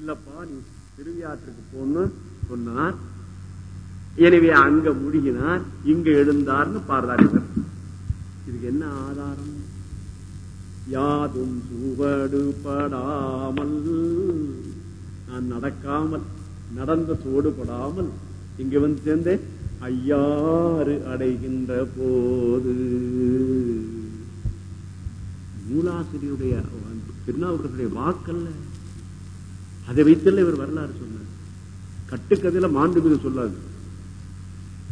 இல்லப்பா நீ திருவியாற்றுக்கு போன்னு சொன்னார். எனவே அங்க முடிகினார் இங்க எழுந்தார்னு பாடுறாரு இதுக்கு என்ன ஆதாரம்? யாதும் சுவடுபடாமல் நான் நடக்காமல் நடந்த சுவடுபடாமல் இங்க வந்து சேர்ந்தேன் ஐயாறு அடைகின்ற போது நூலாசிரியருடைய திருநாவுக்கருடைய வாக்கல்ல அதை வைத்தல்ல இவர் வரலாறு சொன்னார். கட்டுக்கதையில மாண்புமிகு சொல்லாது.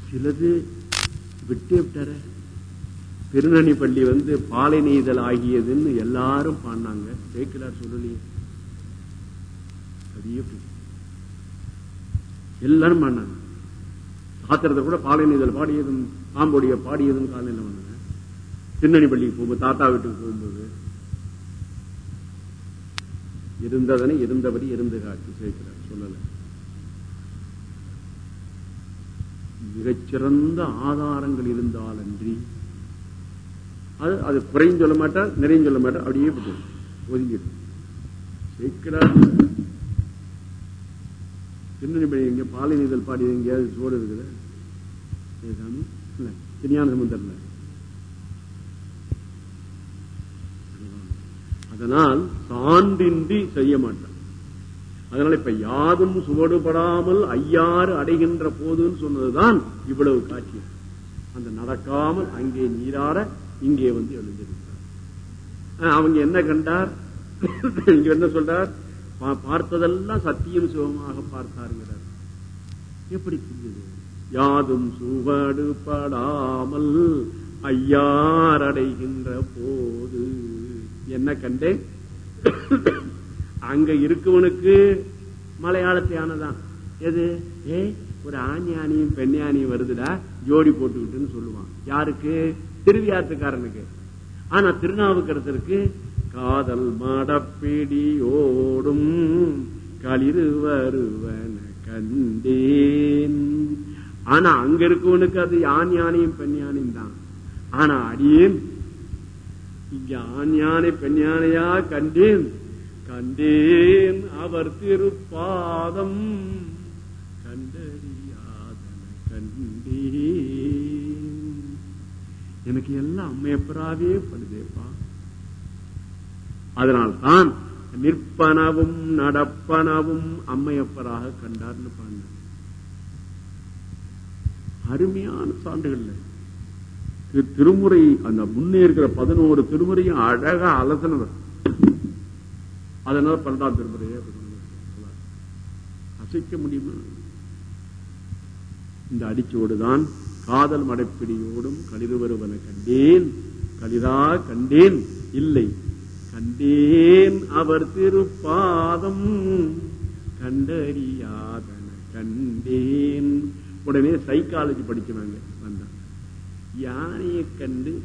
சிலது விட்டே விட்டார. திருநனி பள்ளி வந்து பாலை நெய்தல் ஆகியதுன்னு எல்லாரும் பாடினாங்க. சேக்கிலார் சொல்லலையே. அப்படியே எல்லாரும் பாடினாங்க. சாத்திரத்தை கூட பாலை நெய்தல் பாடியதும் பாம்பொடிய பாடியதும் காலையில் வந்தாங்க திருநனி பள்ளிக்கு போகும்போது தாத்தா வீட்டுக்கு போகும்போது இருந்ததனை இருந்தபடி இருந்து காட்டி சேர்க்கிறார் சொல்லல. மிகச்சிறந்த ஆதாரங்கள் இருந்தால் அன்றி அது அது குறையும் சொல்ல மாட்டார் நிறையும் சொல்ல மாட்டார் அப்படியே போட்டு ஒதுங்கிடும் சேர்க்கிறார். திருநெல்வேலி எங்க நீதல் பாடி எங்கேயாவது சோடு இருக்குது? ஏ சாமி இல்லை திருஞான அதனால் சான்றின்றி செய்ய மாட்டான். அதனால இப்ப யாதும் சுவடுபடாமல் ஐயாறு அடைகின்ற போதுன்னு சொன்னதுதான் இவ்வளவு காட்சி. அந்த நடக்காமல் அங்கே நீராட இங்கே வந்து எழுந்திருக்கிறார். அவங்க என்ன கண்டார்? இங்க என்ன சொல்றார்? பார்த்ததெல்லாம் சத்தியம் சிவமாக பார்த்தாருங்கிறார். எப்படி புரிஞ்சது? யாதும் சுவடுபடாமல் ஐயார் போது என்ன கண்டேன் அங்க இருக்கவனுக்கு மலையாளத்தியானதான். எது? ஏ ஒரு ஆணியானியும் பெண்ணியானியும் வருதுடா ஜோடி போட்டுக்கிட்டுன்னு சொல்லுவான். யாருக்கு? திருவியாத்துக்காரனுக்கு. ஆனா திருநாவுக்கரசருக்கு காதல் மடப்பிடியோடும் களிறு வருவன கண்டேன். ஆனா அங்க இருக்கவனுக்கு அது ஆண் யானையும் பெண் யானையும் தான். ஆனா அடியேன் இங்க ஆண் யானை பெண் யானையா கண்டேன். கண்டேன் அவர் திருப்பாதம். கண்டறியாதன கண்டேன். எனக்கு எல்லாம் அம்மையப்பராவே படுதேப்பா. அதனால்தான் நிற்பனவும் நடப்பனவும் அம்மையப்பராக கண்டார்னு பாருங்க. அருமையான சான்றுகள்ல திருமுறை அந்த முன்னே இருக்கிற பதினோரு திருமுறையும் அழகா அலசனவர் அதனால பன்னெண்டாம் திருமுறையே அசைக்க முடியுமா? இந்த அடிச்சோடுதான் காதல் மடைப்பிடியோடும் களிறுவருவன கண்டேன். கலிதா கண்டேன். இல்லை கண்டேன் அவர் திருப்பாதம். கண்டறியாதன கண்டேன். உடனே சைக்காலஜி படிக்கிறாங்க. யானையை கண்டு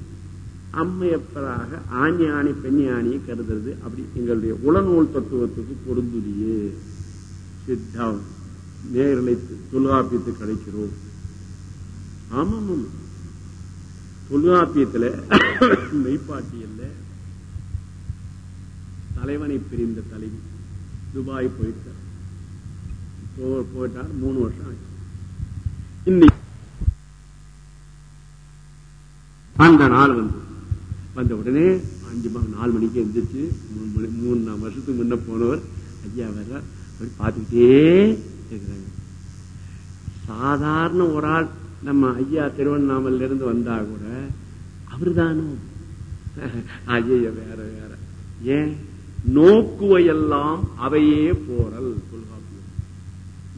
அம்மையப்பராக ஆண் யானை பெண் யானையை கருதுறது. அப்படி எங்களுடைய உளநூல் தத்துவத்துக்கு பொருந்துலியே சித்தம். நேர்களை தொல்காப்பியத்து கிடைக்கிறோம் ஆமாம் ஆமாம். தொல்காப்பியத்துல மெய்ப்பாட்டியல்ல தலைவனை பிரிந்த தலைவி. துபாய் போயிட்டார் போ- போயிட்டார் மூணு வருஷம் ஆச்சு. இன்னைக்கு அந்த நாள் வந்து வந்த உடனே அஞ்சு நாலு மணிக்கு எந்திரிச்சு மூணு மணி மூணு வருஷத்துக்கு முன்ன போனவர் ஐயா வர்ற அப்படி பார்த்துக்கிட்டே இருக்கிறாங்க சாதாரண ஒரு ஆள் நம்ம ஐயா திருவண்ணாமல இருந்து வந்தா கூட அவருதானோ? ஐயா வேற வேற. ஏன்? நோக்குவையெல்லாம் அவையே போறல் தொல்காப்பியம்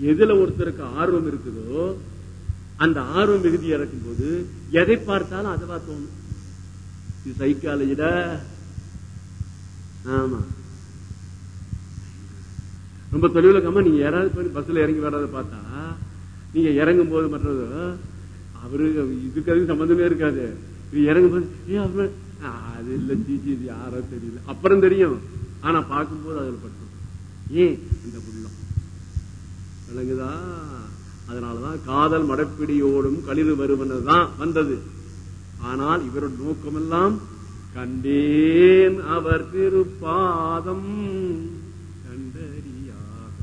எதுல ஒருத்தருக்கு ஆர்வம் இருக்குதோ அந்த ஆர்வம் மிகுதி இறக்கும் போது எதை பார்த்தாலும் அதுவா தோணும் இது சைக்காலஜிடா ஆமா. ரொம்ப தொழில் இருக்காம நீங்க யாராவது போய் பஸ்ல இறங்கி வர்றதை பார்த்தா நீங்க இறங்கும் போது மற்றது அவரு இதுக்கு அதுக்கு சம்பந்தமே இருக்காது. இது இறங்கும் போது ஏ அவரு அது இல்ல ஜிஜி இது யாரோ தெரியல. அப்புறம் தெரியும். ஆனா பார்க்கும்போது அதுல பட்டு ஏன்? இந்த புள்ளம் விளங்குதா? அதனாலதான் காதல் மடப்பிடியோடும் கழிவு வருவனதுதான் வந்தது. ஆனால் இவருடைய நோக்கமெல்லாம் கண்டேன் அவர் திருப்பாதம் கண்டறியாத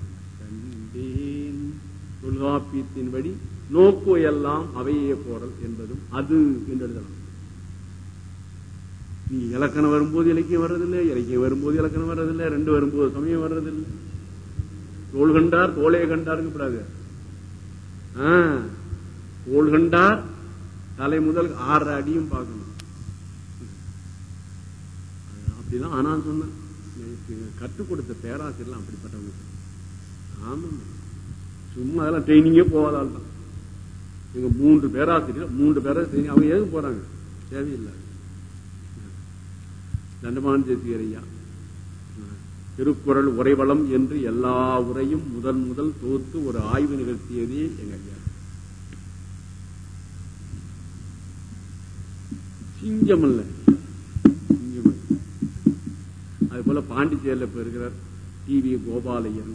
தொல்காப்பியத்தின்படி நோக்கு எல்லாம் அவையே போடல் என்பதும் அது என்று எழுதலாம். நீ இலக்கணம் வரும்போது இலக்கியம் வர்றதில்லை இலக்கியம் வரும்போது இலக்கணம் வர்றதில்லை ரெண்டு வரும்போது சமயம் வர்றதில்லை. தோல் கண்டார் தோலே கண்டாருங்க கூடாது தலை முதல் ஆறு அடியும் பார்க்கணும். அப்படிதான் ஆனா சொன்னேன். கற்றுக் கொடுத்த பேராசிரியர்லாம் அப்படிப்பட்டவங்க. ஆமா சும்மா அதெல்லாம் ட்ரைனிங்கே போவதால் தான். எங்க மூன்று பேராசிரியர் மூன்று பேராசிரியர் அவங்க எதுக்கு போறாங்க? தேவையில்லை. தண்டமான தேசியர் ஐயா. திருக்குறள் உரைவளம் என்று எல்லா உரையும் முதன் முதல் தோத்து ஒரு ஆய்வு நிகழ்த்தியதே எங்க ஐயா. சிங்கம் அல்ல சிங்கம் அல்ல. அது போல பாண்டிச்சேரியில் இப்ப இருக்கிறார் டிவி கோபாலையன்.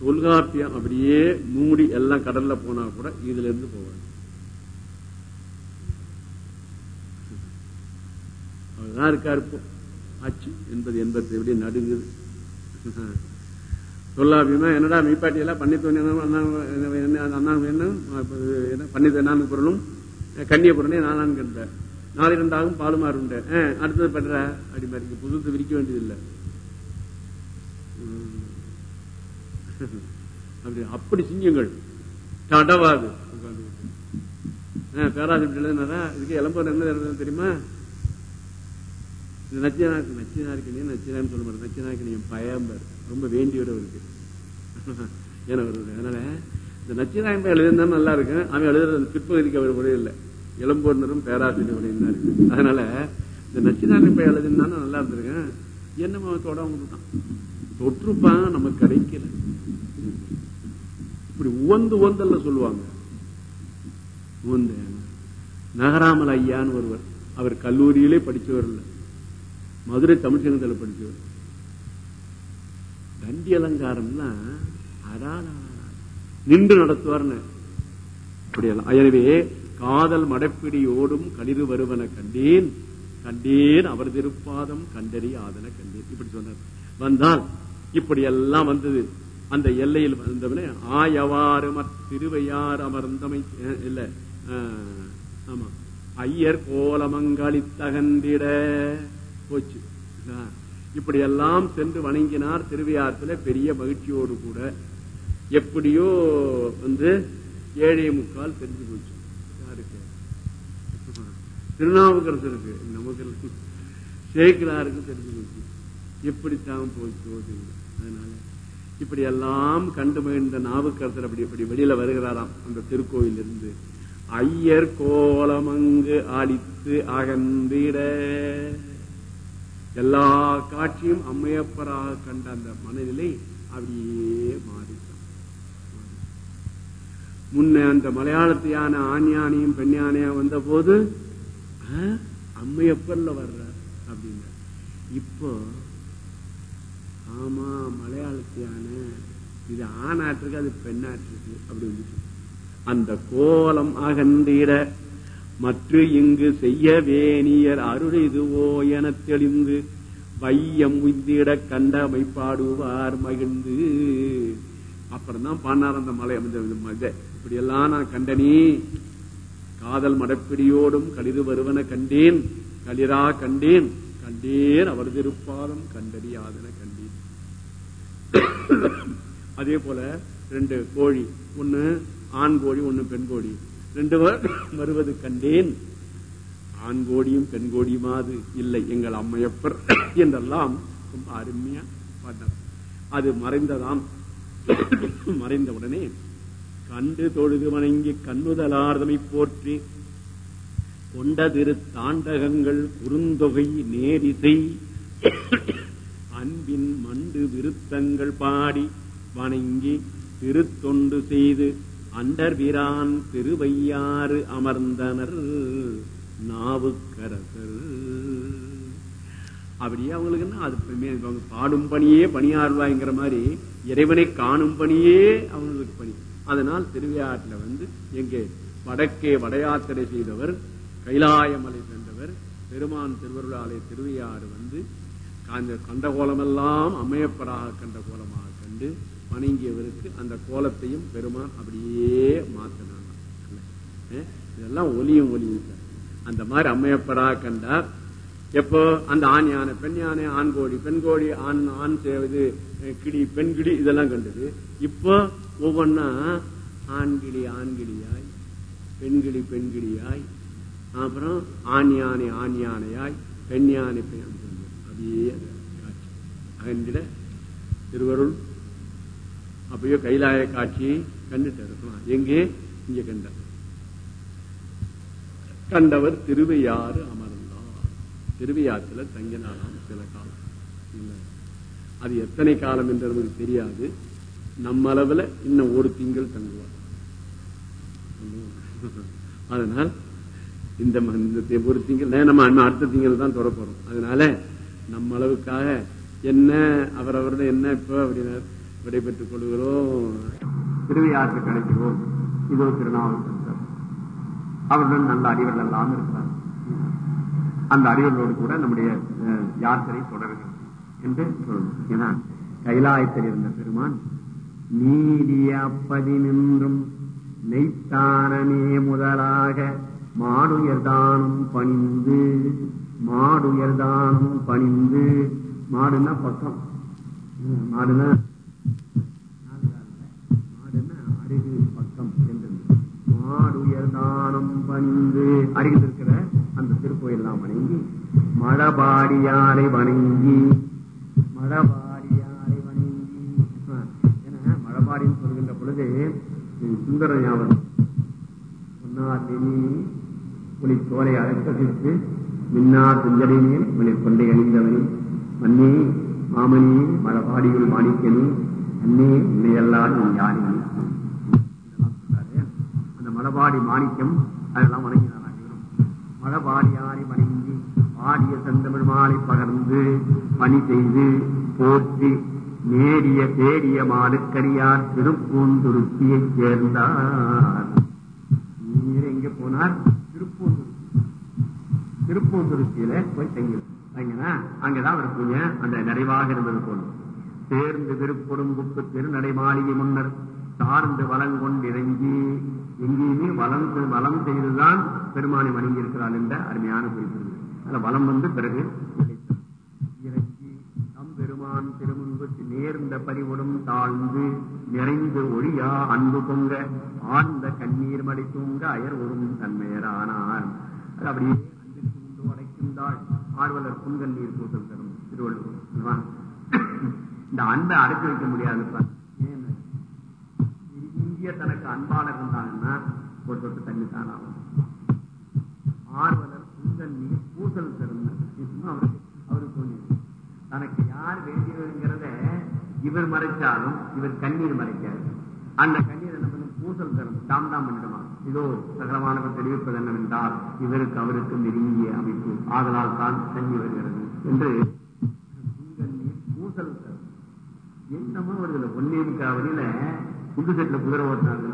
தொல்காப்பியம் அப்படியே மூடி எல்லாம் கடல்ல போனா கூட இதுல இருந்து போவாங்க அவர்தான் இருக்காரு இப்போ. ஆச்சு. என்பது எண்பத்தி எப்படி நடுங்குது. தொல்லாபியமா என்னடா மீப்பாட்டி எல்லாம் பண்ணி தோணி அண்ணா என்ன பொருளும் கண்ணிய பொருளே நானான் கண்ட நாலு இரண்டாகும் பாலுமாறு உண்டு. அடுத்தது பண்ற? அப்படி மாதிரி புதுசு விரிக்க வேண்டியதில்லை. உம். அப்படி அப்படி சிங்கங்கள். தடவாது. பேராசிரியர் இதுக்கு இளம்பரம் என்ன தெரியுமா? நச்சினா நச்சினாருக்கு நச்சினான்னு சொல்ல மாட்டேன் நச்சினாருக்கு பயம்பர். ரொம்ப வேண்டியோட இருக்கு ஏன்னா வருது அதனால இந்த நச்சினாயன் எழுதுனா நல்லா இருக்கும். அவன் எழுதுறது பிற்பகுதிக்கு அவர் முறையில் இல்லை. இளம்போர்னரும் பேராசிரியர் உரையும் இருக்கு அதனால இந்த நச்சினாயன் பையன் எழுதுனா நல்லா இருந்திருக்கேன். என்னமா தொட தான். தொற்றுப்பான் நமக்கு கிடைக்கல. இப்படி உவந்து உவந்தல்ல சொல்லுவாங்க. உவந்து. நகராமல் ஐயான்னு ஒருவர். அவர் கல்லூரியிலே படிச்சவர் இல்ல. மதுரை தமிழ்ச்சங்கத்தில் படிச்சவர். தண்டி அலங்காரம்னா அடாடா. நின்று நடத்துவார்னு. அப்படியெல்லாம். எனவே காதல் மடப்பிடியோடும் களிறு வருவன கண்டேன். கண்டேன் அவர் திருப்பாதம் கண்டறி ஆதன கண்டேன். இப்படி சொன்னார். வந்தால் இப்படி எல்லாம் வந்தது. அந்த எல்லையில் வந்தவனே ஆயவாறு திருவையார் அமர்ந்தமை அஹ், இல்ல ஆமா. ஐயர் கோலமங்களித்தகந்திட போச்சு. ஆ, இப்படி எல்லாம் சென்று வணங்கினார் திருவையாற்றில பெரிய மகிழ்ச்சியோடு கூட. எப்படியோ வந்து ஏழை முக்கால் தெரிஞ்சு போச்சு. யாருக்கு? திருநாவுக்கரசருக்கு நமக்கு. இல்ல. தெரிஞ்சு போச்சு. எப்படித்தான் போச்சு அதனால இப்படி எல்லாம் கண்டு மகிழ்ந்த நாவுக்கரசர் அப்படி இப்படி வெளியில வருகிறாராம். அந்த திருக்கோயில் இருந்து ஐயர் கோலமங்கு அழித்து அகந்திட எல்லா காட்சியும் அம்மையப்பராக கண்ட அந்த மனநிலை அப்படியே மாறிட்டான். முன்ன அந்த மலையாளத்தையான ஆண் யானையும் பெண் யானையா வந்த போது அம்மையப்பர்ல வர்றார் அப்படின்ற இப்போ ஆமா மலையாளத்தையான இது ஆணாட்டிருக்கு அது பெண்ணாட்டிருக்கு அப்படி வந்துச்சு. அந்த கோலம் அகந்திட மற்ற இங்கு செய்ய வேணியர் அருள் இதுவோ என தெளிந்து வையம் உய்திட கண்டமை பாடுவார் மகிழ்ந்து. அப்புறம் தான் பாடினார் அந்த மலை அமைந்த மத இப்படி எல்லாம் நான் கண்டனே. காதல் மடப்பிடியோடும் களிறு வருவன கண்டேன். களிரா கண்டேன். கண்டேன் அவர் திருப்பாதம் கண்டறியாதன கண்டேன். அதே போல ரெண்டு கோழி. ஒன்னு ஆண் கோழி ஒன்னு பெண் கோழி. ரெண்டு பேர் வருவது கண்டேன். ஆண் கோடியும் பெண் கோடியுமாது இல்லை. எங்கள் அம்மையப்பர் என்றெல்லாம் ரொம்ப அருமையா பாட்டார். அது மறைந்ததாம். மறைந்த உடனே கண்டு தொழுது வணங்கி கண்ணுதலார்தமை போற்றி கொண்ட திரு தாண்டகங்கள் குறுந்தொகை நேரிசை அன்பின் மண்டு விருத்தங்கள் பாடி வணங்கி திருத்தொண்டு செய்து அண்டர்பிரான் திருவையாறு அமர்ந்தனர் நாவுக்கரசர். அப்படியே அவங்களுக்கு என்ன? அது அவங்க பாடும் பணியே பணியாழ்வாய்ங்கிற மாதிரி இறைவனை காணும் பணியே அவங்களுக்கு பணி. அதனால் திருவிழாட்டில் வந்து எங்கே? வடக்கே வடயாத்திரை செய்தவர் கைலாயமலை சென்றவர் பெருமான் திருவருளாலை திருவையாறு வந்து அந்த கண்ட கோலமெல்லாம் அமையப்படாக கண்ட கோலமாக கண்டு வணங்கியவருக்கு அந்த கோலத்தையும் பெருமான் அப்படியே மாத்தினான். இதெல்லாம் ஒலியும் ஒலியும் சார். அந்த மாதிரி அமையப்படா கண்டார். எப்போ? அந்த ஆண் யானை பெண் யானை ஆண் கோழி பெண் கோழி ஆண் ஆண் இது கிளி பெண் கிளி இதெல்லாம் கண்டது. இப்போ ஒவ்வொன்னா ஆண்கிளி ஆண்கிளியாய் பெண்கிளி பெண்கிளியாய் அப்புறம் ஆண் யானை ஆண் யானையாய் பெண் யானை பெண் அப்படியே காட்சி. அகன்றிட திருவருள் அப்பயோ கைலாய காட்சியை கண்டுட்டு இருக்கலாம் எங்கே? இங்க கண்டார். கண்டவர் திருவையாறு அமர்ந்தார். திருவையாற்றுல தங்கினாலாம் சில காலம். அது எத்தனை காலம் என்று நமக்கு தெரியாது. நம்ம அளவுல இன்னும் ஒரு திங்கள் தங்குவார். அதனால் இந்த ஒரு திங்கள் நம்ம அடுத்த திங்கள் தான் தொட அதனால நம்ம அளவுக்காக என்ன அவரவரோட என்ன இப்ப அப்படின்னா விடைபெற்றுக் கொள்கிறோம். திருவையாற்று கிடைக்கிறோம் இதோ திருநாவுக்கரசர். அவருடன் நல்ல அறிவர்கள் எல்லாம் இருக்கிறார். அந்த அறிவர்களோடு கூட நம்முடைய யாத்திரை தொடர்கிறது என்று சொல்லணும் ஏன்னா கைலாயத்தில் இருந்த பெருமான் நீடிய அப்பதி நின்றும் நெய்த்தானமே முதலாக மாடுயர்தானும் பணிந்து மாடுயர்தானும் பணிந்து. மாடுன்னா பக்கம். மாடுனா மாடுன்னா அருகு பக்கம் என்று மனம் பணிந்து அறிந்திருக்கிற இருக்கிற அந்த திருக்கோயிலாம் வணங்கி மழபாடியாரை வணங்கி மழபாடியாரை வணங்கி. என மழபாடின்னு சொல்கின்ற பொழுது சுந்தர ஞாபகம் பொன்னாத்தினி புலி தோலை அழைத்ததற்கு மின்னார் துஞ்சலினில் உங்களை கொண்டை அணிந்தவனி. மன்னி மாமணி மழபாடியுள் மாணிக்கனி அன்னே உன்னையெல்லாம் நீ யாரும் மலபாடி மாணிக்கம் அதெல்லாம் வணங்கினார் மலபாடியாரை வணங்கி பாடிய செந்தமிழ் மாலை பகர்ந்து பணி செய்து போற்றி நேரிய தேடிய மாலுக்கரியார் திருப்பூந்துருத்தியைச் சேர்ந்தார். நீர் எங்க போனார்? திருப்பூந்துருத்தி திருப்பூந்துருத்தியில போய் தங்கினா அங்கதான் அவர் பூஜை அந்த நிறைவாக இருந்தது போல. சேர்ந்து திருப்பொடும்புக்கு திருநடை மாளிகை முன்னர் சார்ந்து வளங்கொண்டிறங்கி எங்கேயுமே வளம் வளம் செய்துதான் பெருமானை வணங்கி இருக்கிறாள் என்ற அருமையான குறிப்பிடுது அதுல வளம் வந்து பிறகு இறங்கி தம் பெருமான் திருமுன்பு நேர்ந்த பறிவுடும் தாழ்ந்து நிறைந்து ஒழியா அன்பு பொங்க ஆழ்ந்த கண்ணீர் மடை தூங்க அயர் ஒரும் தன்மையரானார். அது அப்படியே அன்பு தூண்டு அடைக்கின்றாள் ஆர்வலர் புன்கண்ணீர் கூட்டம் தரும் திருவள்ளுவர். இந்த அன்பை அடக்கி வைக்க முடியாது ஏன் இந்திய தனக்கு அன்பாளர் இருந்தாங்கன்னா ஒரு சொட்டு தண்ணி தானாகும் ஆகும். ஆர்வலர் புன்கண்ணீர் பூசல் தரும் அவருக்கு அவருக்கு தோணியது தனக்கு யார் வேண்டியவருங்கிறத இவர் மறைச்சாலும் இவர் கண்ணீர் மறைக்காது. அந்த கண்ணீர் என்ன பண்ணும்? பூசல் தரும் தாம் தாம் பண்ணிடுமா இதோ சகலமானவர் தெரிவிப்பது என்னவென்றால் இவருக்கு அவருக்கு நெருங்கிய அமைப்பு. ஆதலால் தான் தண்ணி வருகிறது என்று புன்கண்ணீர் பூசல் தரும் என்னமோ வருதுல பொன்னேமுக்கா வழியில புது செட்ல குதிரை ஓட்டாங்க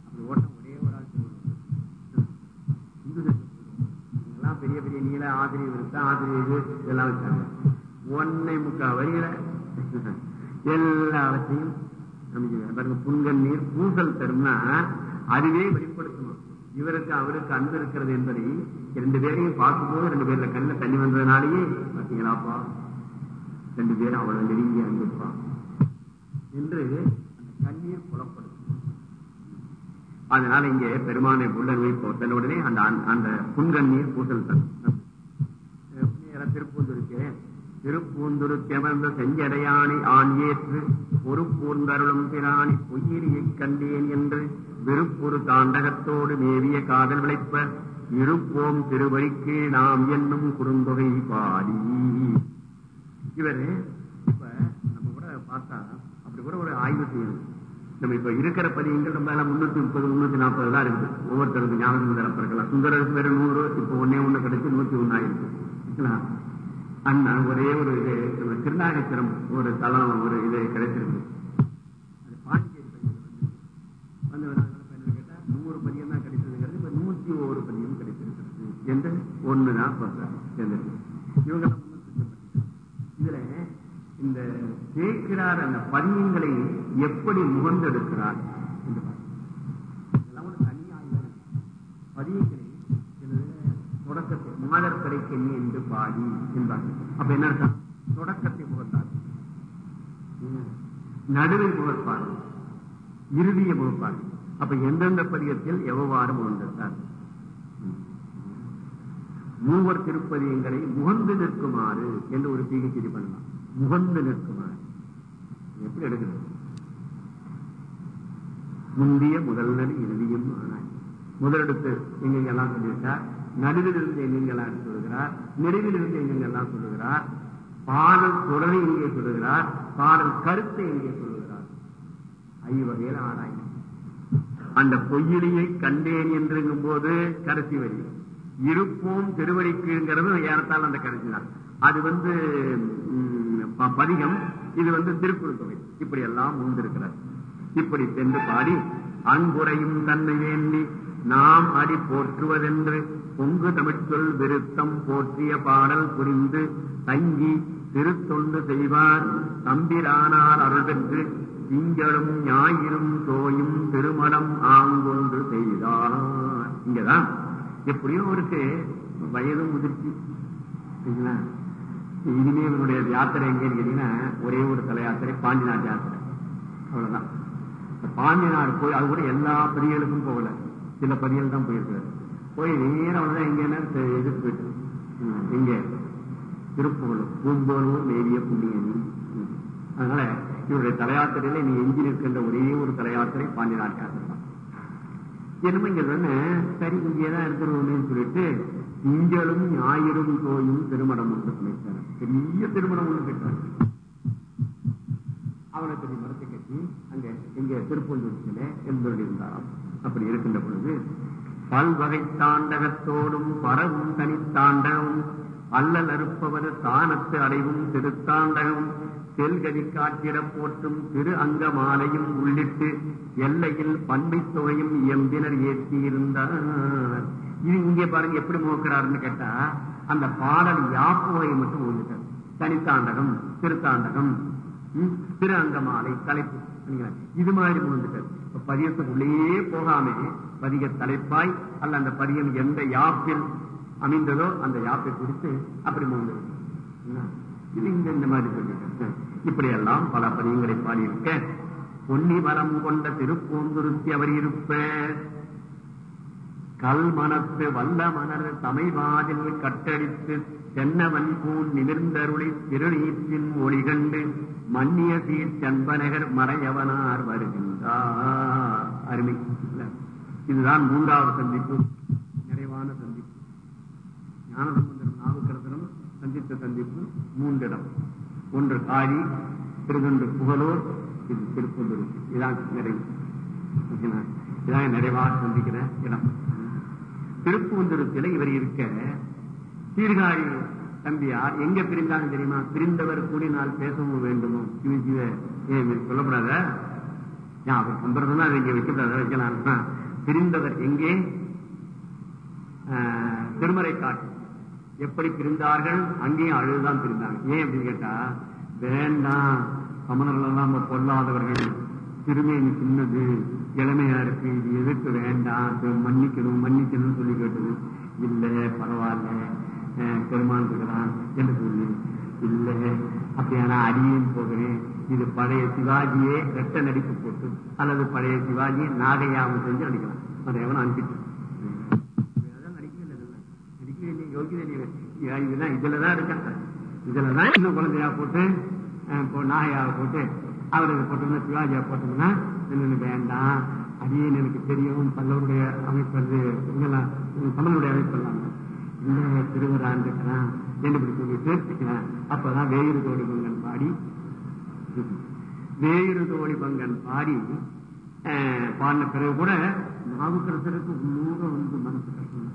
அப்படி ஓட்டம் ஒரே ஒரு ஆள் புது செட்ல இதெல்லாம் பெரிய பெரிய நீல ஆசிரியர் இருக்கா? ஆசிரியர் இதெல்லாம் வச்சாங்க. ஒன்னை முக்கா வரியில எல்லாவற்றையும் பாருங்க புன்கண்ணீர் பூசல் தரும்னா அதுவே வெளிப்படுத்தணும். இவருக்கு அவருக்கு அன்பு இருக்கிறது என்பதை ரெண்டு பேரையும் பார்க்கும்போது ரெண்டு பேர்ல கண்ணில் தண்ணி வந்ததுனாலேயே பார்த்தீங்களாப்பா ரெண்டு பேரும் அவ்வளவு நெருங்கி அன்புப்பா என்று அந்த கண்ணீர் புலப்படும் அதனால இங்கே பெருமானை புல்லன்மை போட்டன உடனே அந்த அந்த புன்கண்ணீர் பூசல் தன் திருப்பூந்துரு திருப்பூந்துருக்கெமர்ந்த செஞ்சடையானை ஆண் ஏற்று பொறுப்பூர்ந்தருளும் பிராணி பொய்யிரியை கண்டேன் என்று விருப்பொரு தாண்டகத்தோடு மேவிய காதல் விளைப்ப இருப்போம் திருவழிக்கு நாம் என்னும் குறுந்தொகை பாடி. இவர் இப்ப நம்ம கூட பார்த்தா அப்படி கூட ஒரு ஆய்வு செய்யணும். நம்ம இப்ப இருக்கிற பதியங்கள் நம்ம எல்லாம் முன்னூத்தி முப்பது முன்னூத்தி நாற்பது தான் இருக்கு ஒவ்வொருத்தருக்கு ஞாபகம் தரப்பிருக்கலாம் சுந்தரருக்கு பேர் நூறு இப்ப ஒன்னே ஒண்ணு கிடைச்சு நூத்தி ஒன்னு ஆயிருக்கு. அண்ணா ஒரே ஒரு இது திருநாகேஸ்வரம் ஒரு தளம் ஒரு இது கிடைச்சிருக்கு. பாண்டிச்சேரி வந்து கேட்டா நூறு பதியம் தான் கிடைச்சதுங்கிறது இப்ப நூத்தி ஒரு பதியம் கிடைச்சிருக்கிறது என்று ஒண்ணுதான் சொல்றாங்க இவங்க இந்த சேக்கிரா அந்த பதியங்களை எப்படி முகந்தெடுக்கிறார் என்று இதெல்லாம் ஒரு தனி ஆய்வு பதியங்களை தொடக்கத்தை மாதர் கடைக்கெண்ணி என்று பாடி என்பார்கள். அப்ப என்ன அர்த்தம்? தொடக்கத்தை முகத்தார். நடுவில் முகப்பார் இறுதியை முகப்பார் அப்ப எந்தெந்த பதியத்தில் எவ்வாறு முகந்தார் மூவர் திருப்பதியங்களை முகந்து நிற்குமாறு என்று ஒரு பிஹெச்டி பண்ணலாம். முகந்து நிற்குமாறு எப்படி எடுக்கிறது? முந்திய முதல்நடு இறுதியும் ஆனாய் முதலெடுத்து எங்கெங்கெல்லாம் சொல்லியிருக்கார்? நடுவில் இருந்து எங்கெங்கெல்லாம் சொல்லுகிறார்? நெடுவில் இருந்து எங்கெங்கெல்லாம் சொல்லுகிறார்? பாடல் தொடரை எங்கே சொல்லுகிறார். பாடல் கருத்தை எங்கே சொல்லுகிறார். ஐவகையில் ஆராய்ச்சி அந்த பொய்யிலியை கண்டேன் என்றுங்கும் போது கடைசி வரி. இருப்போம் திருவடிக்குங்கிறது ஏறத்தால் அந்த கடைசி தான் அது வந்து பதிகம் இது வந்து திருக்குறள் தொகை. இப்படி எல்லாம் முந்திருக்கிறார் இப்படி சென்று பாடி அன்புரையும் தன்னை வேண்டி நாம் அடி போற்றுவதென்று பொங்கு தமிழ்ச்சொல் விருத்தம் போற்றிய பாடல் புரிந்து தங்கி திருத்தொண்டு செய்வார். தம்பிரானார் அருள் பெற்று திங்களும் ஞாயிறும் தோயும் திருமணம் ஆங்கொன்று செய்தார். இங்கதான். எப்படியோ அவருக்கு வயது முதிர்ச்சி. சரிங்களா? இனிமே இவருடைய யாத்திரை எங்கன்னு கேட்டீங்கன்னா ஒரே ஒரு தலை யாத்திரை பாண்டி நாட்டு யாத்திரை. அவ்வளவுதான். பாண்டிய பாண்டி நாடு போய் அது கூட எல்லா பதிகளுக்கும் போகல. சில பதிகள் தான் போயிருக்கிறாரு. போய் நேரம் அவ்வளவுதான் எங்கன்னா இதுக்கு போயிட்டு. இங்க திருப்பூர் திருப்புகழூர் பூம்போலூர் நேரிய புண்ணியணி அதனால இவருடைய தலையாத்திரையில நீ எஞ்சி நிற்கின்ற ஒரே ஒரு தலையாத்திரை பாண்டி நாட்டு யாத்திரை தான். என்னமோ இங்க சரி இங்கேதான் இருக்கிறோம்னு சொல்லிட்டு திங்களும் ஞாயிறும் தோயும் திருமணம் ஒன்று கிடைத்தார் பெரிய திருமணம் ஒன்று கேட்டார் அவனை பெரிய மரத்தை கட்டி அங்க இங்க திருப்பூந்தூர்ச்சியில எழுந்தொழியிருந்தாராம் அப்படி இருக்கின்ற பொழுது பல்வகை தாண்டகத்தோடும் பரவும் தனித்தாண்டகம் அல்லல் அறுப்பவர் தானத்து அடைவும் திருத்தாண்டகம் செல்கதி காட்டிட போற்றும் திரு அங்கமாலையும் உள்ளிட்டு எல்லையில் பன்மை தொகையும் எம்பினர் ஏற்றியிருந்தார். இது இங்கே பாருங்க எப்படி முகக்கிறாருன்னு கேட்டா அந்த பாடல் யாப்பு மட்டும் ஓடிட்டார் தனித்தாண்டகம் திருத்தாண்டகம் ம், திரு அங்கமாலை தலைப்பு. இது மாதிரி முழுந்துட்டார் இப்ப பதியத்துக்குள்ளேயே போகாம பதிக தலைப்பாய் அல்ல அந்த பதியம் எந்த யாப்பில் அமைந்ததோ அந்த யாப்பை குறித்து அப்படி முழுந்தது இது இங்க இந்த மாதிரி சொல்லிட்டு இப்படி எல்லாம் பல பதியங்களை பாடியிருக்க பொன்னி வரம் கொண்ட திருப்பூந்துருத்தி அவர் இருப்ப கல் மனத்து வல்ல மணர் தமைவாதில் கட்டடித்து தென்னவன் பூன் நிமிர்ந்தருளி திருநீற்றின் ஒளி கண்டு மன்னிய சீர் சென்பனகர் மறையவனார் வருகின்றார். அருமை. இதுதான் மூன்றாவது சந்திப்பு. நிறைவான சந்திப்பு. ஞானசம்பந்தரும் நாவுக்கரசரும் சந்தித்த சந்திப்பு மூன்றிடம். ஒன்று காரி திருதொன்று புகழூர் இது திருப்பந்தூர் இதான் நிறைவு. இதான் நிறைவாக சந்திக்கிற இடம். திருப்புவந்தூரத்தில் இவர் இருக்க. சீர்காழி தம்பியார் எங்க பிரிந்தாங்க தெரியுமா? பிரிந்தவர் கூடினால் பேசவும் வேண்டுமோ? ஏன் சொல்லப்படாத? அவர் சம்பிரதம் தான் இங்க வைக்கப்படாத வைக்கலாம் பிரிந்தவர் எங்கே? ஆஹ், திருமறை காட்டு. எப்படி பிரிந்தார்கள்? அங்கேயும் அழுதுதான் பிரிந்தாங்க. ஏன் அப்படின்னு கேட்டா வேண்டாம். சமணர்கள் எல்லாம் நம்ம பொல்லாதவர்கள். திருமேனி சின்னது இளமையா இருக்கு. இது எதிர்க்க வேண்டாம். மன்னிக்கணும் மன்னிக்கணும்னு சொல்லி கேட்டது இல்ல பரவாயில்ல. அஹ், பெருமான் இருக்கிறான் என்று சொல்லி இல்ல. அப்படியானா அடியும் போகிறேன். இது பழைய சிவாஜியே ரெட்ட நடிப்பு போட்டு அல்லது பழைய சிவாஜியை நாகையாவும் செஞ்சு நடிக்கலாம். அதை எவனும் அனுப்பிட்டு நடிக்கவே இல்லை இதெல்லாம். யோகியதை இல்லை. இதுலதான் இருக்காங்க இதுலதான் இன்னும் குழந்தையா போட்டு அஹ், இப்போ நாகையாவை போட்டு அவருக்கு போட்டோம்னா சிவாஜியா போட்டோம்னா என்னன்னு வேண்டாம். அடியேன் எனக்கு தெரியும் பல்லவருடைய அமைப்பு வந்து இங்கெல்லாம் தமிழனுடைய அமைப்பு எல்லாம் இந்த திருவரான் இருக்கிறான் என்று சொல்லிட்டு இருக்கிறேன் அப்பதான் வேயிறு தோழி பங்கன் பாடி. வேயிறு தோழி பங்கன் பாடி பாடின பிறகு கூட நாவுக்கரசருக்கு உள்ளூர வந்து மனசு கஷ்டம்.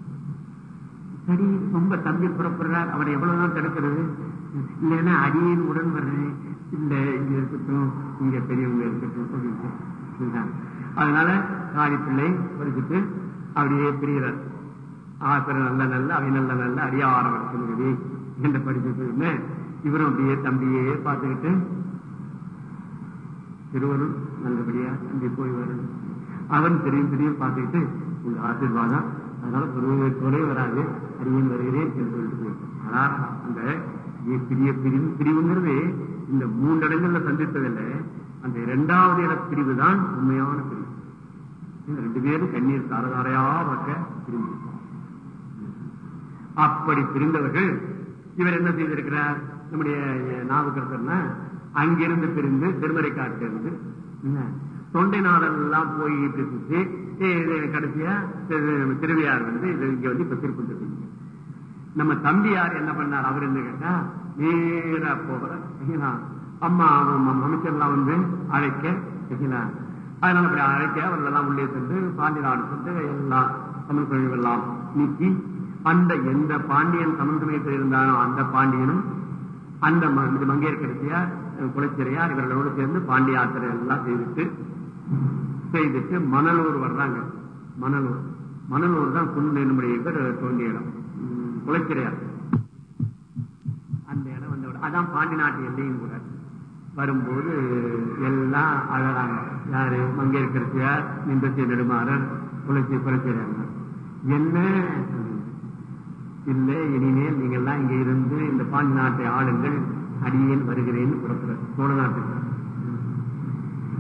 சரி ரொம்ப தம்பி புறப்படுறார். அவரை எவ்வளவுதான் தடுக்கிறது? இல்லைன்னா அடியின் உடன் வர்றேன். இல்ல இங்க இருக்கட்டும் இங்க பெரியவங்க இருக்கட்டும் சொல்லிட்டு அதனால காளி பிள்ளை படிச்சுட்டு அப்படியே பிரிகிறார் ஆசிர நல்ல நல்ல அவை நல்ல நல்ல அடியாரம் சொல்லுகிறது என்று படிச்சுட்டு இவரும் அப்படியே தம்பியே பார்த்துக்கிட்டு திருவருள் நல்லபடியா தம்பி போய் வரணும். அவன் தெரியும் தெரியும் பார்த்துக்கிட்டு உங்க ஆசீர்வாதம். அதனால குருவே வராது. அடியேன் வருகிறேன் என்று சொல்லிட்டு போயிருக்கோம் ஆனா அந்த பிரிய பிரிவு பிரிவுங்கிறது இந்த மூன்று இடங்கள்ல சந்தித்ததில்லை. அந்த இரண்டாவது இட பிரிவு தான் உண்மையான பிரிவு. இந்த ரெண்டு பேரும் கண்ணீர் தாரதாரையா பார்க்க பிரிந்து அப்படி பிரிந்தவர்கள் இவர் என்ன செய்திருக்கிறார்? நம்முடைய நாவுக்கரசர்னா அங்கிருந்து பிரிந்து திருமறை காட்டிலிருந்து என்ன, தொண்டை நாடெல்லாம் போய் இப்படி கடைசியா திரு- திருவையார் வந்து இங்க வந்து இப்ப திருப்பி நம்ம தம்பியார் என்ன பண்ணார்? அவர் என்ன கேட்டா நேரா போகிற அம்மா அமைச்சர்லாம் வந்து அழைக்க அதனால அப்படி அழைக்க அவர்கள் எல்லாம் உள்ளே சென்று பாண்டிய நாடு சென்று எல்லாம் தமிழ் கழிவு நீக்கி அந்த எந்த பாண்டியன் தமிழ் சமயத்தில் இருந்தானோ அந்த பாண்டியனும் அந்த ம- இது மங்கையர்கரசியார் குலச்சிறையார் இவர்களோடு சேர்ந்து பாண்டிய யாத்திரை எல்லாம் செய்துட்டு செய்துட்டு மணலூர் வர்றாங்க. மணலூர். மணலூர் தான் குண்டு நம்முடைய பேர் தோன்றிய இடம். உம், குலச்சிறையார் அதான் பாண்டி நாட்டு எல்லையும் கூட. வரும்போது எல்லாம் அழகாங்க. யாரு? மங்கையர்கரசியார் நின்றச்சி நெடுமாறர் புலச்சி குலச்சிறையார் என்ன? இல்லை இனிமேல் நீங்க எல்லாம் இங்க இருந்து இந்த பாண்டி நாட்டை ஆளுங்கள். அடியேன் வருகிறேன்னு புறப்படுற சோழ நாட்டுக்கு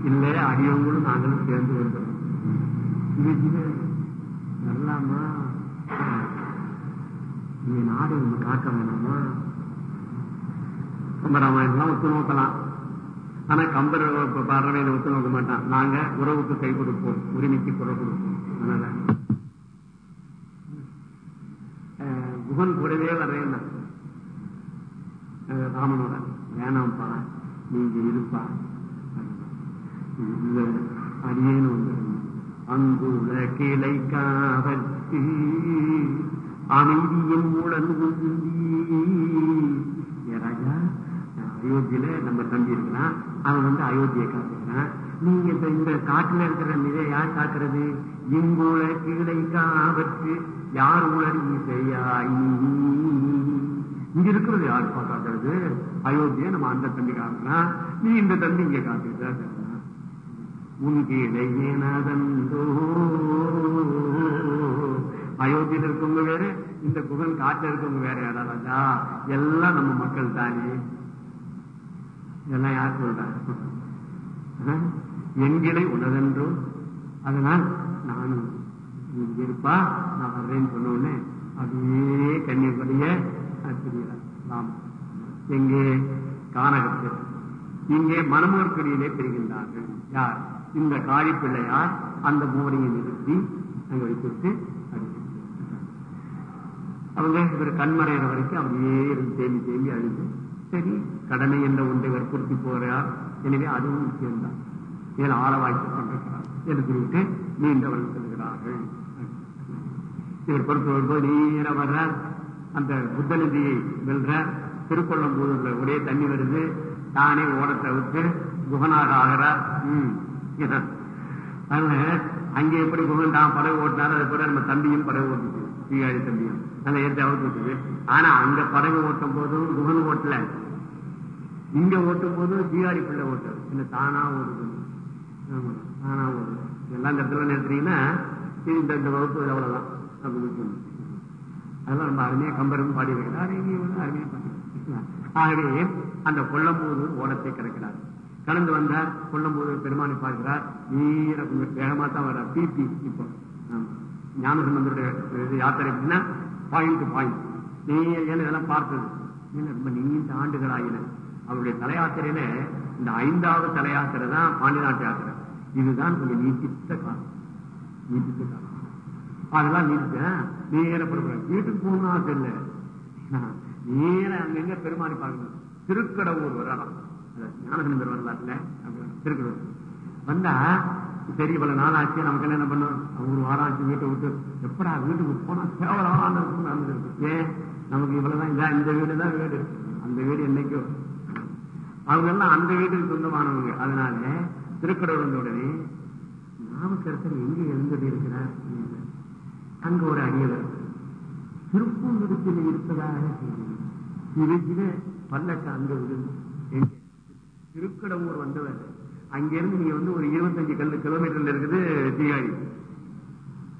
இல்லை அடியவங்களும் நாங்களும் சேர்ந்து வருகிறோம். இது இது நீ நாடு காக்க வேணாமா? கம்பராமாயணம் ஒத்து நோக்கலாம். ஆனா கம்பர் பாடுறவன் ஒத்து நோக்க மாட்டான். நாங்க உறவுக்கு கை கொடுப்போம். உரிமைக்கு குரல் கொடுப்போம். அதனால குகன் கூடவே வர்றேன் ராமனோட வேணாம்ப்பா நீங்க இருப்பா. இல்ல அடியேன்னு வந்து அங்குள்ள கிளை காவற்கு அமைதியின் மூலம் ராஜா அயோத்தியில நம்ம தம்பி இருக்கிறான் அவன் வந்து அயோத்தியை காத்துக்கிறான் நீங்க இப்ப இந்த காட்டுல இருக்கிற நிலை யார் காக்குறது? இங்குல கீழை காவற்கு யார் உளறி செய்யாய் இங்க இருக்கிறது யாருப்பா காக்குறது அயோத்தியை நம்ம அந்த தம்பி காக்கலாம் நீ இந்த தம்பி இங்க காத்துக்கிட்டா உன் கீழே ஏனதந்தோ அயோத்தியில் இருக்கவங்க வேற இந்த குகன் காட்டுல இருக்கவங்க வேற யாரா எல்லாம் நம்ம மக்கள் தானே. இதெல்லாம் யார் சொல்றாங்க? அஹ், என்கிளை அதனால் நானும் இருப்பா நான் வர்றேன்னு சொன்னோடனே அப்படியே கன்னியகுடைய பிரிகிறார் எங்கே? கானகத்தில். இங்கே மனமோர்க்கடியிலே பெறுகின்றார்கள். யார்? இந்த காளி பிள்ளையார் அந்த மூவரையை நிறுத்தி அங்க வைத்துவிட்டு அடிக்கிறார். அவங்க இவர் கண்மறையிற வரைக்கும் அப்படியே இருந்து தேம்பி தேம்பி அழிஞ்சு சரி கடமை என்ற ஒன்றை வற்புறுத்தி போகிறார். எனவே அதுவும் முக்கியம்தான். இதில் ஆளவாய்ப்பு கொண்டிருக்கிறார். என்று சொல்லிட்டு நீண்டவர்கள் செல்கிறார்கள். இவர் பொறுத்து வரும்போது நீர வர்ற அந்த புத்த நதியை வெல்ற திருக்கொள்ளம்பூர்ல ஒரே தண்ணி வருது. தானே ஓடத்தை விட்டு குகனாக ஆகிறார் அதனால அங்கே எப்படி குகன் தான் படகு ஓட்டினாலும் அது போல நம்ம தம்பியும் படகு ஓட்டுச்சு தீகாழி தம்பியும். நல்லா ஏற்ற அவுத்து விட்டுது ஆனா அங்க படகு ஓட்டும் போதும் குகன் ஓட்டல. இங்க ஓட்டும் போதும் தீகாழி பிள்ளை ஓட்டல். இல்ல தானா ஓடுது. ஆமா, தானா ஓடுது. எல்லாம் இந்த இடத்துல நிறுத்துறீங்கன்னா இந்த இந்த வகுப்பு அவ்வளவுதான். அப்படின்னு அதெல்லாம் ரொம்ப அருமையா கம்பரும் பாடி வைக்கிறார். அருமையா பாடி ஆகவே அந்த கொல்லம்போது ஓடத்தை கிடக்கிறார் கடந்து வந்தார். கொல்லம்போது பெருமானை பார்க்கிறார். நீர கொஞ்சம் வேகமா தான் வர்றார் பிபி இப்போ ஞானசம்பந்தருடைய இது யாத்திரை பாயிண்ட் டு பாயிண்ட் நீ இதெல்லாம் பார்த்தது? ரொம்ப நீண்ட ஆண்டுகள் ஆகின அவருடைய தலையாத்திரையில இந்த ஐந்தாவது தலையாத்திரை தான் பாண்டி நாட்டு யாத்திரை இதுதான் கொஞ்சம் நீட்டித்த காலம். நீட்டித்த காலம். அதெல்லாம் நீட்டேன் நேர புறப்படுறேன் வீட்டுக்கு போகணும் ஆசை இல்லை. நேர அங்கங்க பெருமானி பார்க்கணும்? திருக்கடவுர் வரலாம் ஞானசந்தர் வரலாற்றுல திருக்கடவுர். வந்தா சரி இவ்வளவு நாள் ஆச்சு நமக்கு என்ன பண்ணும் ஒரு வாரம் ஆச்சு வீட்டை விட்டு. எப்படா வீட்டுக்கு போனா கேவலம் நடந்திருக்கு ஏன்? நமக்கு இவ்வளவுதான் இதா இந்த வீடு தான் வீடு. அந்த வீடு என்னைக்கோ. அவங்க எல்லாம் அந்த வீட்டுக்கு சொந்தமானவங்க. அதனால திருக்கடவுர் வந்த உடனே நாமக்கரசர் எங்க இருந்தது இருக்கிறார்? அங்க ஒரு அடியவர் திருப்பூர் இருப்பதாக சிவ சிவ பல்லக்க அங்க விழுந்து. திருக்கடவுர் வந்தவர். அங்க இருந்து நீங்க வந்து ஒரு இருபத்தஞ்சு கிலோ கிலோமீட்டர்ல இருக்குது தீகாரி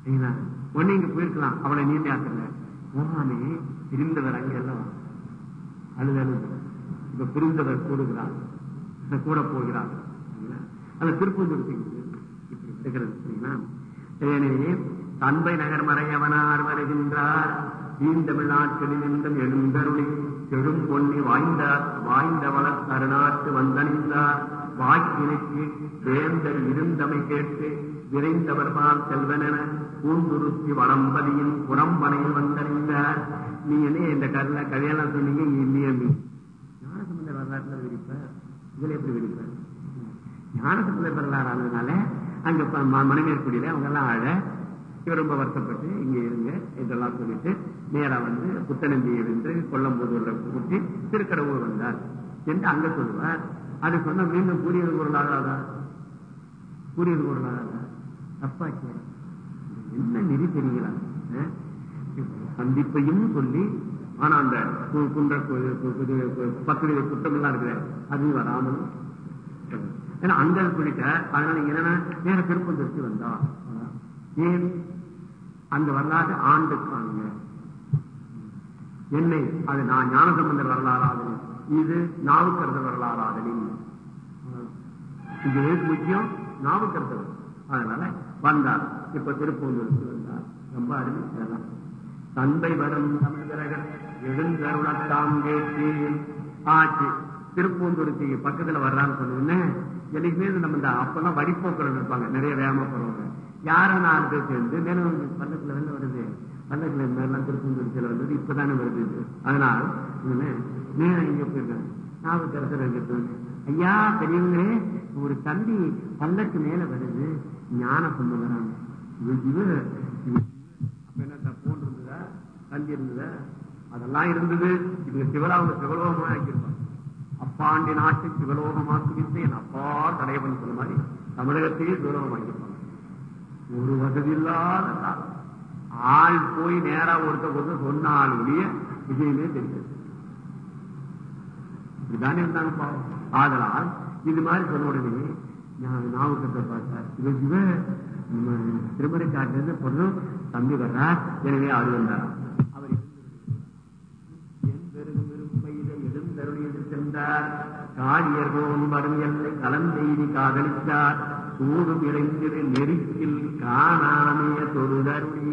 சரிங்களா? ஒண்ணு இங்க போயிருக்கலாம். அவளை நீண்ட ஆக்கல போகாமே பிரிந்தவர் அங்க எல்லாம் அழுது அழுது. இப்ப பிரிந்தவர் கூடுகிறார். கூட போகிறார். சரிங்களா? அந்த திருப்பூர் இப்படி இருக்கிறது சரிங்களா? எனவே தன்பை நகர் மறையவனார் வருகின்றார். தீந்தமிழ் நாட்களில் எழுந்தருளி செழும் பொன்னி வாய்ந்த வாய்ந்த வளர் தருநாட்டு வந்தணிந்தார் வாக்கினைக்கு வேந்தர் இருந்தமை கேட்டு விரைந்தவர்பால் செல்வனென பூந்துருத்தி வளம்பதியின் புறம்பனையில் வந்தடைந்தார் நீ என்ன இந்த கல்ல கல்யாணம் சொன்னீங்க இல்லையே ஞானசம்பந்த வரலாற்றுல விரிப்ப இதுல எப்படி விரிப்ப ஞானசம்பந்த வரலாறு ஆனதுனால அங்க மனமேற்குடியில அவங்க எல்லாம் ஆழ இவர் ரொம்ப வருத்தப்பட்டு இங்க இருங்க இதெல்லாம் சொல்லிட்டு நேரா வந்து புத்தனந்தியை வென்று கொல்லம்போது கூட்டி திருக்கடவுர் வந்தார் என்று அங்க சொல்லுவார். அது சொன்ன மீண்டும் கூறியது பொருளாகாதா கூறியது பொருளாகாதா தப்பாச்சு என்ன நெறி தெரியுங்களா சந்திப்பையும் சொல்லி ஆனா அந்த கு- குன்ற பத்திரிகை பத்து குற்றம் எல்லாம் அதுவும் வராமல் ஏன்னா அந்த சொல்லிட்ட அதனால நீங்க என்னன்னா நேர திருப்பந்தூர்த்தி வந்தா. ஏன்? அந்த வரலாறு ஆண்டு காணுங்க என்னை அது நான் ஞானசம்பந்தர் வரலாறாதலின் இது நாவுக்கரசர் வரலாறாதலின் இது முக்கியம்? நாவுக்கரசர். அதனால வந்தார். இப்ப திருப்பூந்தூருக்கு வந்தார். ரொம்ப அருமை. இதெல்லாம். தந்தை வரும் தமிழகர் எழுந்தருளத்தாம் கேட்டு. ஆச்சு. திருப்பூந்துருத்தி பக்கத்துல வர்றான்னு சொன்னோன்னே என்னைக்குமே நம்ம இந்த அப்பெல்லாம் வடிப்போக்கள் இருப்பாங்க. நிறைய வேகமா போறவங்க. யாரும் நாலு பேர் சேர்ந்து மேலும் பக்கத்துல வெளில வருது? பல்லத்துல இந்த மாதிரிலாம் திருப்பூந்துருத்தியில வந்தது இப்பதானே வருது இது. அதனால் நேரம் எங்க போயிருக்காங்க நாவுக்கரசர் எங்க போய் ஐயா பெரியவங்களே ஒரு தம்பி பல்லக்கு மேல வருது. ஞான சொன்னவராங்க இவர் அப்ப என்ன போன் இருந்ததா? தந்தி இருந்ததா? அதெல்லாம் இருந்தது. இவங்க சிவலாவுங்க சிவலோகமா ஆக்கியிருப்பாங்க. அப்பாண்டி நாட்டு சிவலோகமாக்கு வித்து என் அப்பா தடையவன் சொன்ன மாதிரி தமிழகத்தையே சிவலோகம் ஒரு வசதி இல்லாத ஆள். போய் நேரா ஒருத்தர் ஒருத்தர் சொன்னால் ஒழிய விஷயமே தெரியாது. இப்படிதானே இருந்தாங்க பாவம். ஆதலால் இது மாதிரி சொன்ன உடனே நான் நாவுக்கத்தை பார்த்தார். இவ இவ திருமறை காட்டிலிருந்து பொருளும் தம்பி வர்றார் எனவே ஆடு வந்தார். அவர் என் பெரும் விருப்பையில எழுந்தருளியது சென்றார் காளியர் போன் வரும் எல்லை கலந்தெய்தி காதலித்தார். சூடும் இளைஞர் நெருக்கில் காணாமைய தொழுதருளி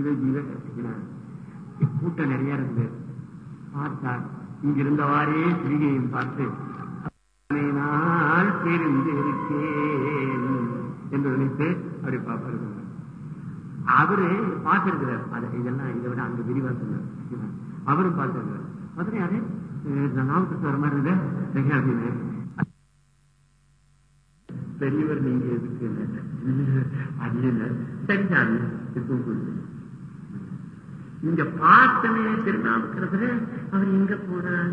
இவை இவை கட்டினார் கூட்டம் நிறைய இருந்தது. பார்த்தார். இங்கிருந்தவாறே சிவிகையும் பார்த்து நான் நாள் பிரிந்திருக்கேன் என்று நினைத்து அப்படி பார்ப்பாரு அவரு பார்த்திருக்கிறார். அதை இதெல்லாம் இதை விட அங்க விரிவா சொன்னார். அவரும் பார்த்திருக்கிறார். பார்த்துட்டு யாரு? நாமத்துக்கு வர மாதிரி இருந்தேன் அப்படின்னு. பெரியவர் நீங்க எதுக்கு? அது என்ன சரிதான் தூக்குது இங்க பார்த்தனே திருநாவுக்கிறதுல அவர் எங்க போனார்?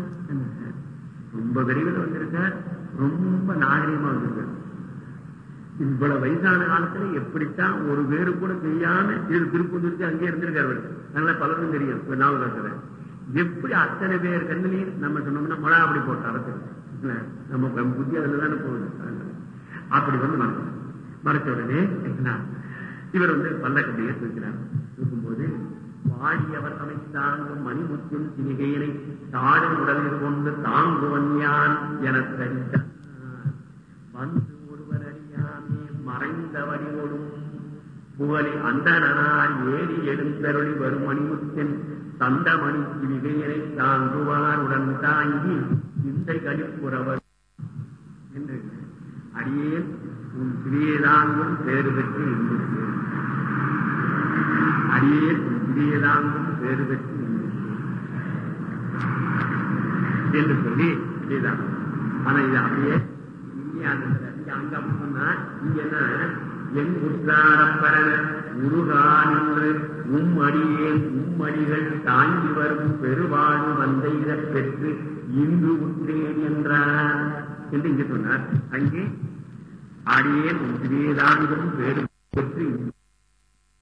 ரொம்ப விரைவில் வந்திருக்கார். ரொம்ப நாகரிகமா வந்திருக்கார். இவ்வளவு வயசான காலத்துல எப்படித்தான் ஒரு பேரு கூட தெரியாம இது திருப்பந்தூருக்கு அங்கே இருந்திருக்காரு அவரு. அதனால பலரும் தெரியும். இப்ப நாவல் எப்படி அத்தனை பேர் கண்ணிலையும் நம்ம சொன்னோம்னா மழை அப்படி போட்டு அரசு இல்ல, நம்ம புத்தி அதுல தானே போகுது. அப்படி வந்து மறைச்சு மறைச்ச உடனே இவர் வந்து பல்லக்கட்டியே தூக்கிறார் இருக்கும்போது வாடியவர் அமைத்தாங்கும் மணிமுத்தின் சினிகையினை தாடும் உடலில் கொண்டு தாங்குவன் யான் என தரித்தார் வந்து ஒருவர் அறியாமே மறைந்த வடிவோடும் புகழி அந்தனார் ஏறி எழுந்தருளி வரும் மணிமுத்தின் தந்தமணி விகையனை தாங்குவார் உடன் தாங்கி இந்த கழிப்புறவர் என்று அடியேன் உன் சிறியதாங்கும் பேறு பெற்று இருந்திருக்கிறேன் அடியேன் உன் பேறு பெற்று என்று சொல்லி இதுதான். ஆனா இது அப்படியே இங்கே அந்த அங்க சொன்னா இங்க என்ன? என் உத்தாரப்பரன உருகா நின்று உம்மடியேன் உம்மடிகள் தாங்கி வரும் பெருவாழ்வு வந்த இதைப் பெற்று இன்று உற்றேன் என்றார் என்று இங்கே சொன்னார். அங்கே அடியேன் உத்திரேதாங்கும் சிறியதாங்கும் பேரு பெற்று இன்று